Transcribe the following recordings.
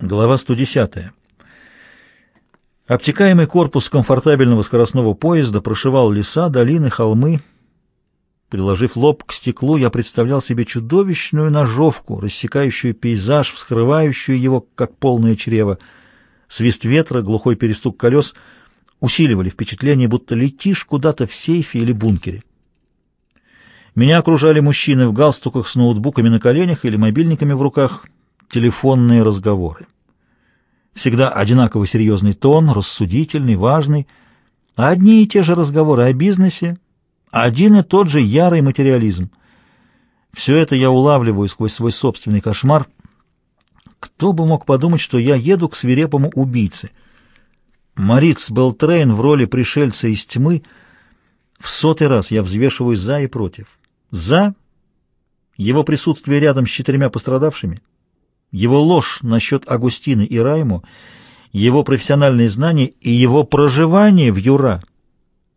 Глава 110. Обтекаемый корпус комфортабельного скоростного поезда прошивал леса, долины, холмы. Приложив лоб к стеклу, я представлял себе чудовищную ножовку, рассекающую пейзаж, вскрывающую его, как полное чрево. Свист ветра, глухой перестук колес усиливали впечатление, будто летишь куда-то в сейфе или бункере. Меня окружали мужчины в галстуках с ноутбуками на коленях или мобильниками в руках — телефонные разговоры. Всегда одинаково серьезный тон, рассудительный, важный. Одни и те же разговоры о бизнесе, один и тот же ярый материализм. Все это я улавливаю сквозь свой собственный кошмар. Кто бы мог подумать, что я еду к свирепому убийце? Мориц Белтрейн в роли пришельца из тьмы. В сотый раз я взвешиваю «за» и «против». «За» — его присутствие рядом с четырьмя пострадавшими — его ложь насчет Агустины и Райму, его профессиональные знания и его проживание в Юра,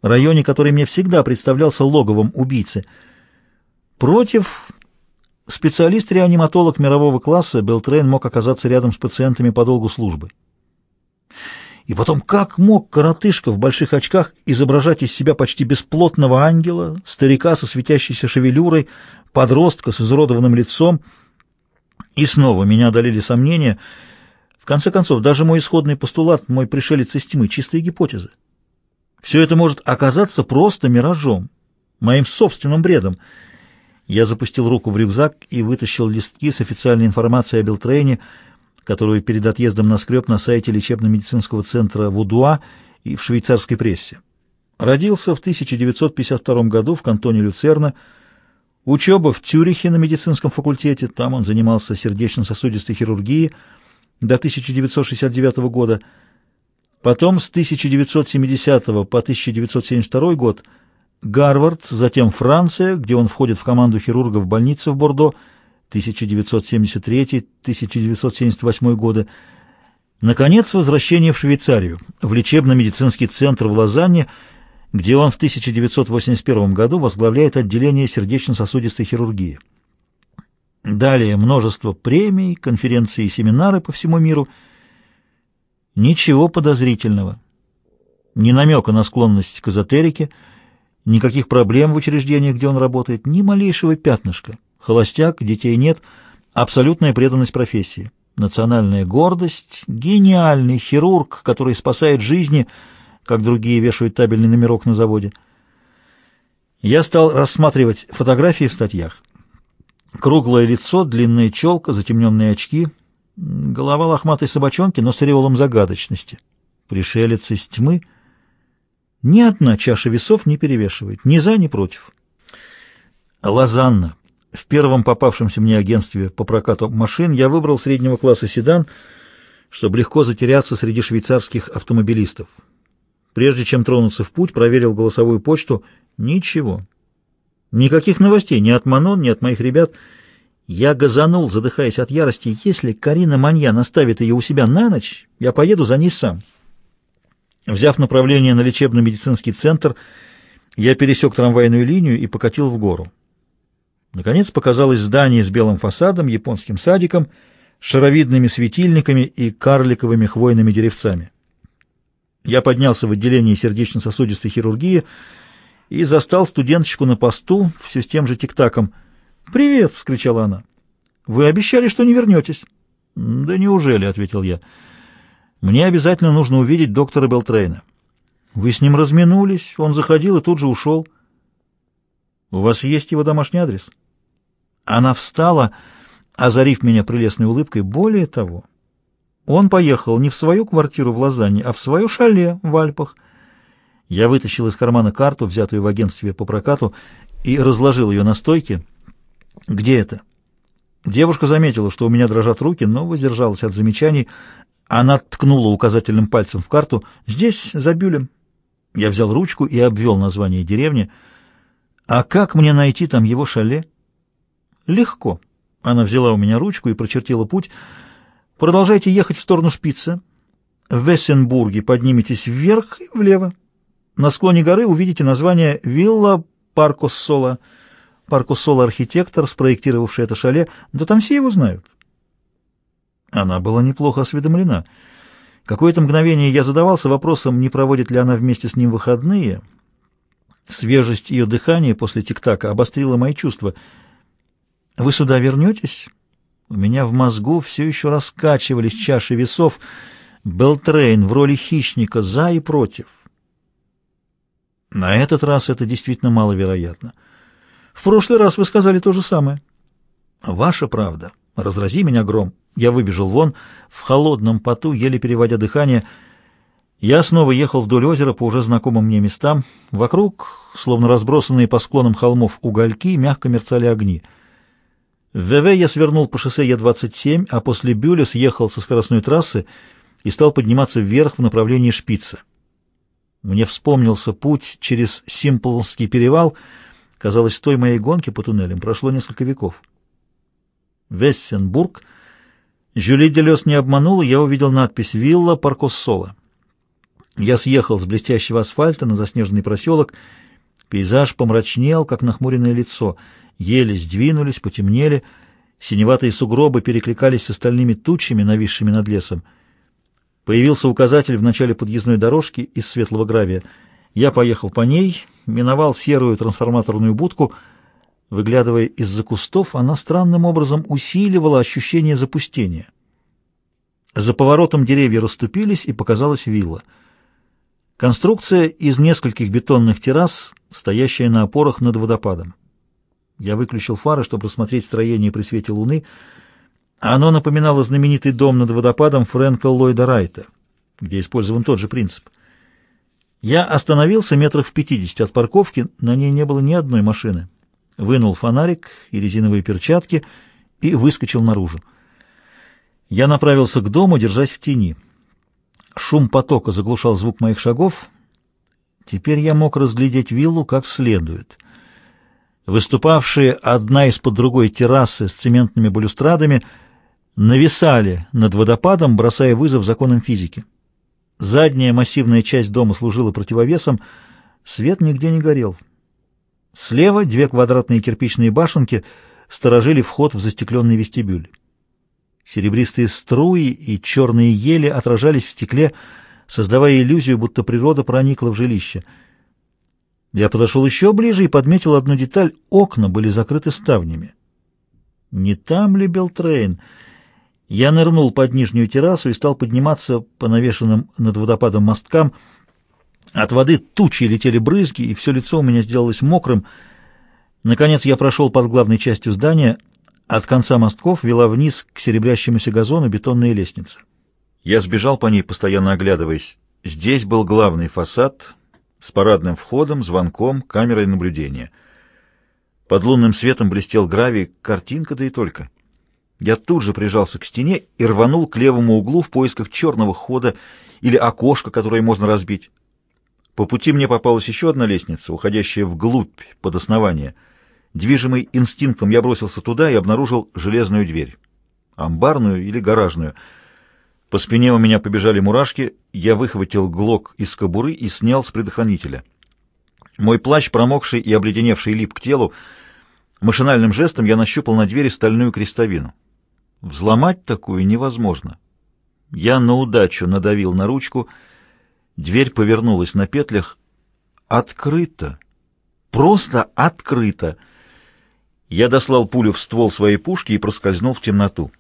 районе, который мне всегда представлялся логовом убийцы. Против специалист-реаниматолог мирового класса Белтрейн мог оказаться рядом с пациентами по долгу службы. И потом, как мог коротышка в больших очках изображать из себя почти бесплотного ангела, старика со светящейся шевелюрой, подростка с изуродованным лицом, и снова меня одолели сомнения. В конце концов, даже мой исходный постулат, мой пришелец из тьмы, чистая гипотеза. Все это может оказаться просто миражом, моим собственным бредом. Я запустил руку в рюкзак и вытащил листки с официальной информацией о Белтрейне, которую перед отъездом наскреб на сайте лечебно-медицинского центра Вудуа и в швейцарской прессе. Родился в 1952 году в кантоне Люцерна, Учеба в Тюрихе на медицинском факультете, там он занимался сердечно-сосудистой хирургией до 1969 года. Потом с 1970 по 1972 год Гарвард, затем Франция, где он входит в команду хирургов больницы в Бордо 1973-1978 годы. Наконец, возвращение в Швейцарию, в лечебно-медицинский центр в Лозанне – где он в 1981 году возглавляет отделение сердечно-сосудистой хирургии. Далее множество премий, конференций и семинары по всему миру. Ничего подозрительного. Ни намека на склонность к эзотерике, никаких проблем в учреждениях, где он работает, ни малейшего пятнышка. Холостяк, детей нет, абсолютная преданность профессии. Национальная гордость, гениальный хирург, который спасает жизни – как другие вешают табельный номерок на заводе. Я стал рассматривать фотографии в статьях. Круглое лицо, длинная челка, затемненные очки, голова лохматой собачонки, но с ореолом загадочности. Пришелец из тьмы. Ни одна чаша весов не перевешивает, ни за, ни против. Лозанна. В первом попавшемся мне агентстве по прокату машин я выбрал среднего класса седан, чтобы легко затеряться среди швейцарских автомобилистов. Прежде чем тронуться в путь, проверил голосовую почту. Ничего. Никаких новостей ни от Манон, ни от моих ребят. Я газанул, задыхаясь от ярости. Если Карина Манья наставит ее у себя на ночь, я поеду за ней сам. Взяв направление на лечебно-медицинский центр, я пересек трамвайную линию и покатил в гору. Наконец показалось здание с белым фасадом, японским садиком, шаровидными светильниками и карликовыми хвойными деревцами. Я поднялся в отделение сердечно-сосудистой хирургии и застал студенточку на посту все с тем же тиктаком. «Привет!» — вскричала она. «Вы обещали, что не вернетесь». «Да неужели?» — ответил я. «Мне обязательно нужно увидеть доктора Белтрейна». «Вы с ним разминулись, он заходил и тут же ушел». «У вас есть его домашний адрес?» Она встала, озарив меня прелестной улыбкой. «Более того...» Он поехал не в свою квартиру в Лозанне, а в свое шале в Альпах. Я вытащил из кармана карту, взятую в агентстве по прокату, и разложил ее на стойке. «Где это?» Девушка заметила, что у меня дрожат руки, но воздержалась от замечаний. Она ткнула указательным пальцем в карту. «Здесь, за Бюлем». Я взял ручку и обвел название деревни. «А как мне найти там его шале?» «Легко». Она взяла у меня ручку и прочертила путь — Продолжайте ехать в сторону Шпица. В Вессенбурге подниметесь вверх и влево. На склоне горы увидите название «Вилла Паркоссола». Паркоссола — архитектор, спроектировавший это шале. Да там все его знают. Она была неплохо осведомлена. Какое-то мгновение я задавался вопросом, не проводит ли она вместе с ним выходные. Свежесть ее дыхания после тик-така обострила мои чувства. «Вы сюда вернетесь?» У меня в мозгу все еще раскачивались чаши весов. Белтрейн в роли хищника за и против. На этот раз это действительно маловероятно. В прошлый раз вы сказали то же самое. Ваша правда. Разрази меня гром. Я выбежал вон, в холодном поту, еле переводя дыхание. Я снова ехал вдоль озера по уже знакомым мне местам. Вокруг, словно разбросанные по склонам холмов угольки, мягко мерцали огни. ВВ я свернул по шоссе Е-27, а после Бюля съехал со скоростной трассы и стал подниматься вверх в направлении Шпица. Мне вспомнился путь через Симплский перевал. Казалось, той моей гонке по туннелям прошло несколько веков. Вессенбург. Жюли Делес не обманул, я увидел надпись «Вилла Паркоссола». Я съехал с блестящего асфальта на заснеженный проселок. Пейзаж помрачнел, как нахмуренное лицо. Ели сдвинулись, потемнели. Синеватые сугробы перекликались с остальными тучами, нависшими над лесом. Появился указатель в начале подъездной дорожки из светлого гравия. Я поехал по ней, миновал серую трансформаторную будку — Выглядывая из-за кустов, она странным образом усиливала ощущение запустения. За поворотом деревья расступились, и показалась вилла. Конструкция из нескольких бетонных террас, стоящая на опорах над водопадом. Я выключил фары, чтобы рассмотреть строение при свете луны. Оно напоминало знаменитый дом над водопадом Фрэнка Ллойда Райта, где использован тот же принцип. Я остановился метрах в пятидесяти от парковки, на ней не было ни одной машины вынул фонарик и резиновые перчатки и выскочил наружу. Я направился к дому, держась в тени. Шум потока заглушал звук моих шагов. Теперь я мог разглядеть виллу как следует. Выступавшие одна из-под другой террасы с цементными балюстрадами нависали над водопадом, бросая вызов законам физики. Задняя массивная часть дома служила противовесом, свет нигде не горел. Слева две квадратные кирпичные башенки сторожили вход в застекленный вестибюль. Серебристые струи и черные ели отражались в стекле, создавая иллюзию, будто природа проникла в жилище. Я подошел еще ближе и подметил одну деталь — окна были закрыты ставнями. Не там ли Белтрейн? Я нырнул под нижнюю террасу и стал подниматься по навешенным над водопадом мосткам — от воды тучи летели брызги, и все лицо у меня сделалось мокрым. Наконец я прошел под главной частью здания. От конца мостков вела вниз к серебрящемуся газону бетонная лестница. Я сбежал по ней, постоянно оглядываясь. Здесь был главный фасад с парадным входом, звонком, камерой наблюдения. Под лунным светом блестел гравий, картинка да и только. Я тут же прижался к стене и рванул к левому углу в поисках черного хода или окошка, которое можно разбить. По пути мне попалась еще одна лестница, уходящая вглубь, под основание. Движимый инстинктом я бросился туда и обнаружил железную дверь. Амбарную или гаражную. По спине у меня побежали мурашки, я выхватил глок из кобуры и снял с предохранителя. Мой плащ, промокший и обледеневший, лип к телу. Машинальным жестом я нащупал на двери стальную крестовину. Взломать такую невозможно. Я на удачу надавил на ручку — Дверь повернулась на петлях. Открыто. Просто открыто. Я дослал пулю в ствол своей пушки и проскользнул в темноту.